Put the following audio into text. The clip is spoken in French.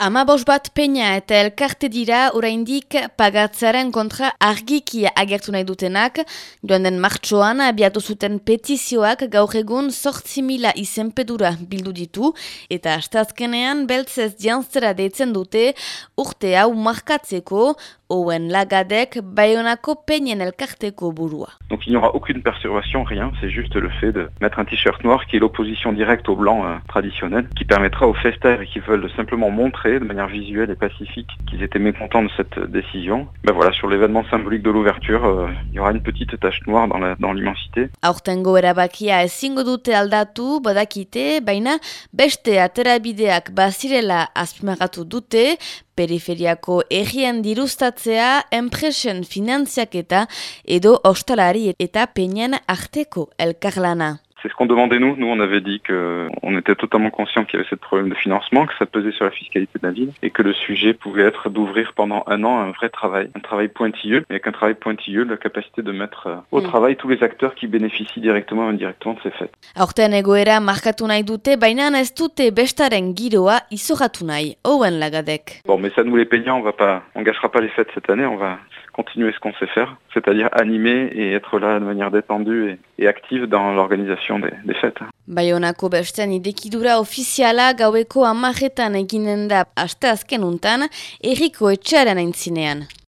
Amabos bat peina eta elkarte dira oraindik pagatzearen kontra argiki agertu nahi dutenak, joan den martxoan abiatu zuten petizioak gaur egun sortzi mila izenpedura bildu ditu, eta astazkenean beltzez jantzera deitzen dute urte hau markatzeko, ouen lagadek bayonako peinen elkarteko burua. Donc il n'y aura aucune perturbation, rien, c'est juste le fait de mettre un t-shirt noir qui est l'opposition directe au blanc euh, traditionnel, qui permettra aux festeurs qui veulent simplement montrer de manière visuelle et pacifique qu'ils étaient mécontents de cette décision. Ben voilà, sur l'événement symbolique de l'ouverture, euh, il y aura une petite tache noire dans l'immensité. Dans Aurtengo erabakia ezingo dute aldatu badakite, baina beste aterabideak bazirela azpimarratu dute, periferiako errien dirustatzea, enpresen finanziaketa edo ostalari eta peinen arteko elkarlana. C'est ce qu'on demandait nous. Nous, on avait dit qu'on était totalement conscient qu'il y avait ce problème de financement, que ça pesait sur la fiscalité de la ville et que le sujet pouvait être d'ouvrir pendant un an un vrai travail, un travail pointilleux, et avec un travail pointilleux, la capacité de mettre euh, au mm. travail tous les acteurs qui bénéficient directement ou indirectement de ces fêtes. Aurten egoera markatu nahi dute, baina ez dute bestaren giroa izoratu nahi, Owen Lagadek. Bon, mais ça, nous les peignants, on va pas, on gâchera pas les fêtes cette année, on va continuer ce qu'on sait faire, c'est-à-dire animer et être là de manière détendue et, et active dans l'organisation des, des fêtes. Bayonako besten idekidura ofiziala gaueko amaretan eginen da aste azken untan, erriko etxearen aintzinean.